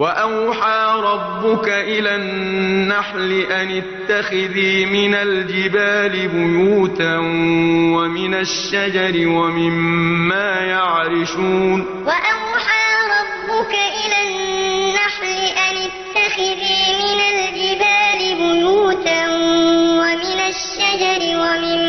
وأوحى ربك إلى النحل أن اتخذي من الجبال بيوتا ومن الشجر ومما يعرشون. وأوحى ربك إلى النحل أن اتخذي من الجبال بيوتا ومن الشجر ومما